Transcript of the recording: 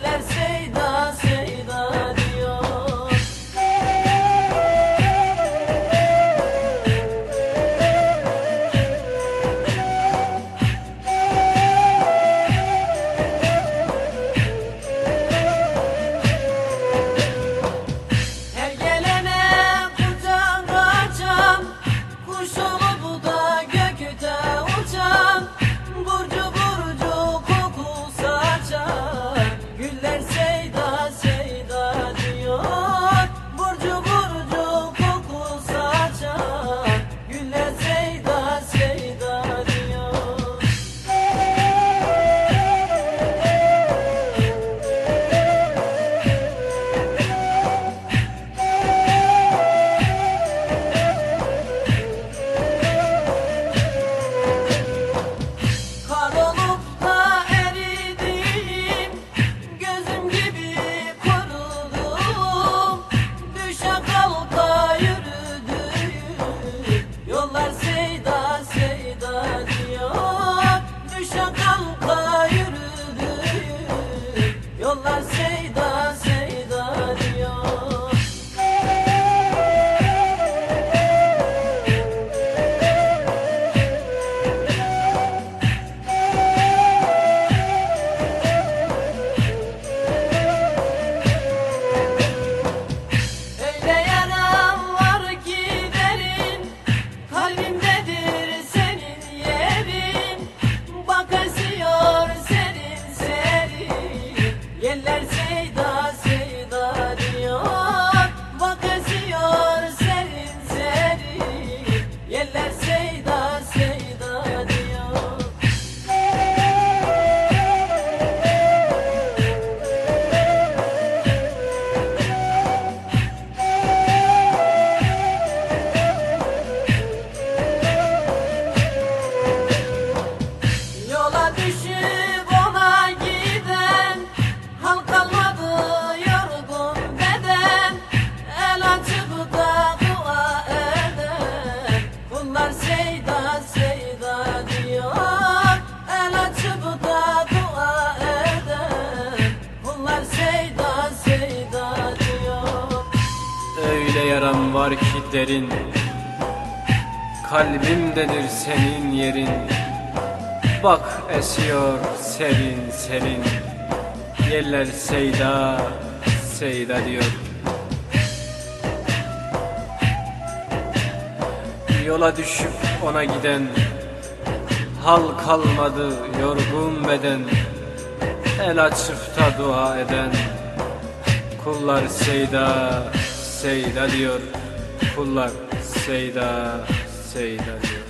lesson. all I. var ki derin. Kalbimdedir senin yerin. Bak esiyor serin serin Yerler Seyda Seyda diyor. Yola düşüp ona giden Hal kalmadı yorgun beden. El açıp da dua eden Kullar Seyda, Seyda diyor. Kullar Seyda, Seyda diyor.